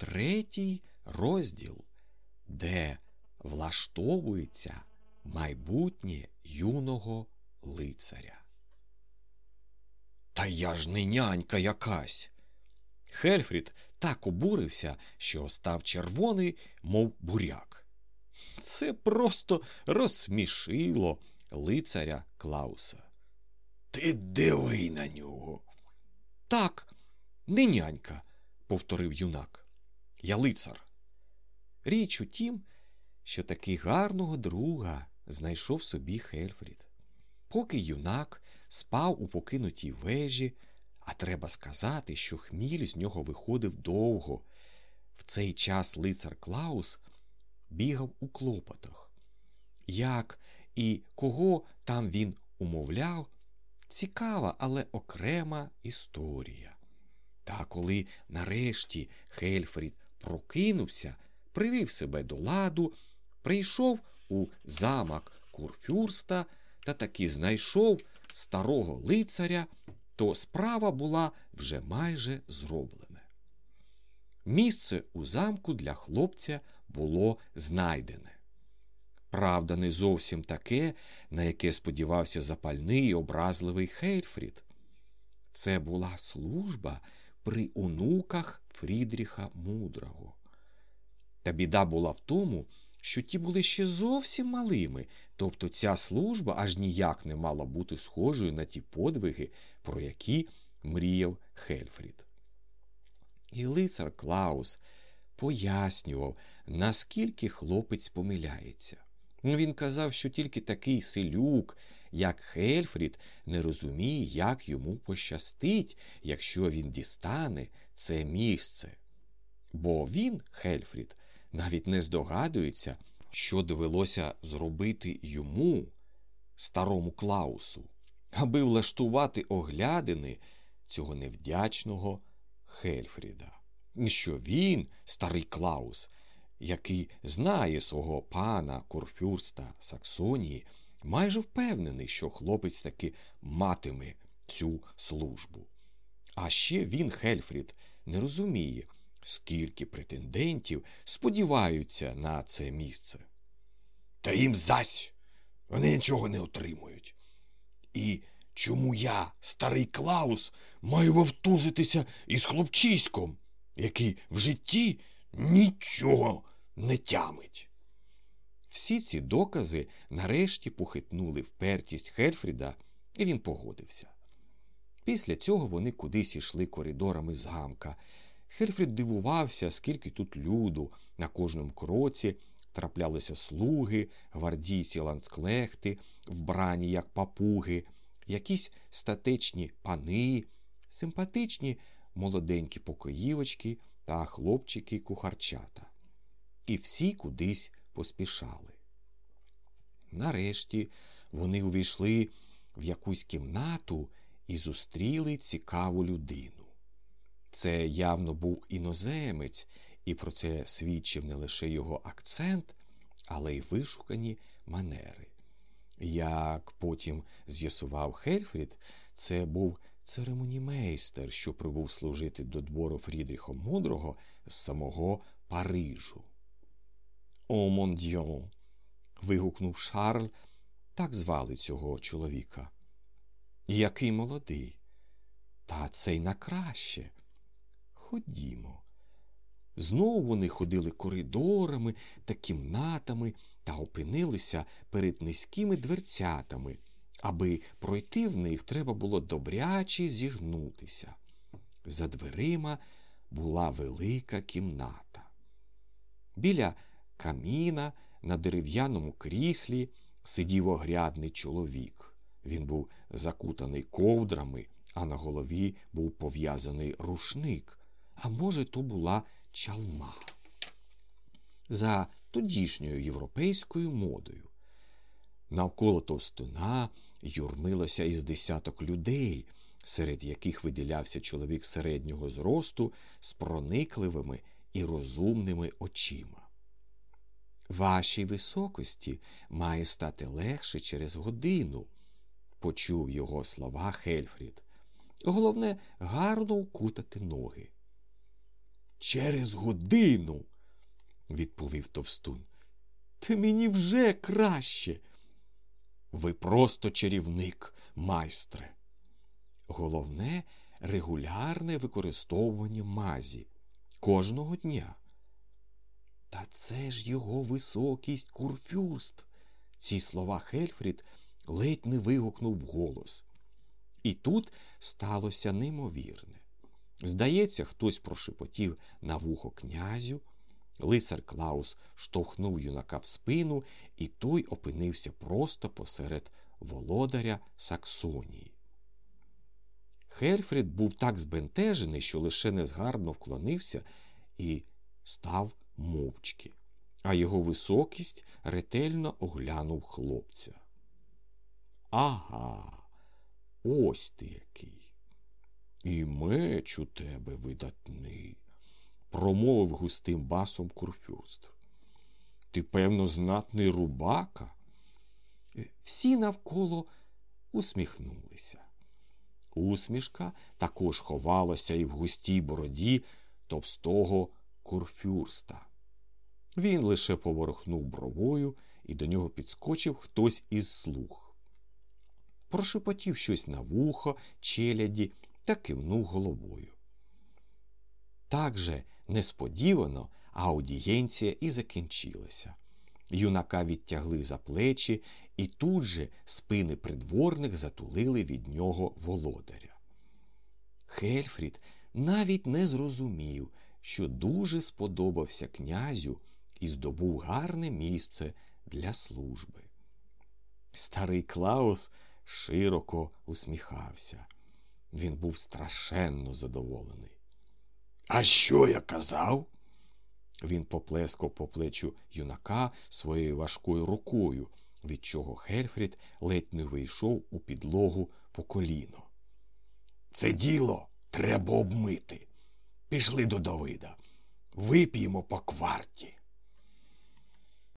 третій розділ, де влаштовується майбутнє юного лицаря. Та я ж не нянька якась. Хельфрід так обурився, що став червоний, мов буряк. Це просто розсмішило лицаря Клауса. Ти диви на нього. Так, не нянька, повторив юнак. Я лицар. Річ у тім, що таки гарного друга знайшов собі Хельфрід. Поки юнак спав у покинутій вежі, а треба сказати, що хміль з нього виходив довго. В цей час лицар Клаус бігав у клопотах. Як і кого там він умовляв, цікава, але окрема історія. Та коли нарешті Хельфрід прокинувся, привів себе до ладу, прийшов у замок Курфюрста та таки знайшов старого лицаря, то справа була вже майже зроблена. Місце у замку для хлопця було знайдене. Правда, не зовсім таке, на яке сподівався запальний і образливий Хельфрід. Це була служба при онуках Фрідріха Мудрого. Та біда була в тому, що ті були ще зовсім малими, тобто ця служба аж ніяк не мала бути схожою на ті подвиги, про які мріяв Хельфрід. І лицар Клаус пояснював, наскільки хлопець помиляється. Він казав, що тільки такий селюк, як Хельфрід, не розуміє, як йому пощастить, якщо він дістане це місце. Бо він, Хельфрід, навіть не здогадується, що довелося зробити йому, старому Клаусу, аби влаштувати оглядини цього невдячного Хельфріда. Що він, старий Клаус, який знає свого пана Курфюрста Саксонії, майже впевнений, що хлопець таки матиме цю службу. А ще він, Хельфрід, не розуміє, скільки претендентів сподіваються на це місце. Та їм зась вони нічого не отримують. І чому я, старий Клаус, маю вовтузитися із хлопчиськом, який в житті нічого не тямить? Всі ці докази нарешті похитнули впертість Хельфріда, і він погодився. Після цього вони кудись ішли коридорами з гамка. Хельфрід дивувався, скільки тут люду на кожному кроці траплялися слуги, гвардійці ланцклехти, вбрані, як папуги, якісь статечні пани, симпатичні молоденькі покоївочки та хлопчики-кухарчата. І всі кудись поспішали. Нарешті вони увійшли в якусь кімнату і зустріли цікаву людину. Це явно був іноземець, і про це свідчив не лише його акцент, але й вишукані манери. Як потім з'ясував Хельфрід, це був церемонімейстер, що прибув служити до двору Фрідріха Мудрого з самого Парижу. О, мондьон! вигукнув Шарль, так звали цього чоловіка. Який молодий, та це й на краще. Ходімо. Знову вони ходили коридорами та кімнатами та опинилися перед низькими дверцятами. Аби пройти в них, треба було добряче зігнутися. За дверима була велика кімната. Біля каміна на дерев'яному кріслі сидів огрядний чоловік. Він був закутаний ковдрами, а на голові був пов'язаний рушник. А може, то була чалма. За тодішньою європейською модою. Навколо товстуна юрмилося із десяток людей, серед яких виділявся чоловік середнього зросту з проникливими і розумними очима. Вашій високості має стати легше через годину, почув його слова Хельфрід. Головне, гарно вкутати ноги. через годину, відповів товстун. Та мені вже краще. Ви просто чарівник, майстре. Головне регулярне використовування мазі кожного дня. Та це ж його високість курфюрст. Ці слова Хельфрід ледь не вигукнув вголос. І тут сталося неймовірне. Здається, хтось прошепотів на вухо князю. Лицар Клаус штовхнув юнака в спину, і той опинився просто посеред володаря Саксонії. Хельфрід був так збентежений, що лише незграбно вклонився і став мовчки, а його високість ретельно оглянув хлопця. Ага, ось ти який. І меч у тебе видатний, промовив густим басом курфюрст. Ти, певно, знатний рубака. Всі навколо усміхнулися. Усмішка також ховалася і в густій бороді товстого курфюрста. Він лише поворухнув бровою, і до нього підскочив хтось із слуг. Прошепотів щось на вухо, челяді та кивнув головою. Так же несподівано аудієнція і закінчилася. Юнака відтягли за плечі, і тут же спини придворних затулили від нього володаря. Хельфрід навіть не зрозумів, що дуже сподобався князю і здобув гарне місце для служби. Старий Клаус широко усміхався. Він був страшенно задоволений. А що я казав? Він поплескав по плечу юнака своєю важкою рукою, від чого Хельфрід ледь не ввійшов у підлогу по коліно. Це діло треба обмити. Пішли до Давида. Вип'ємо по кварті.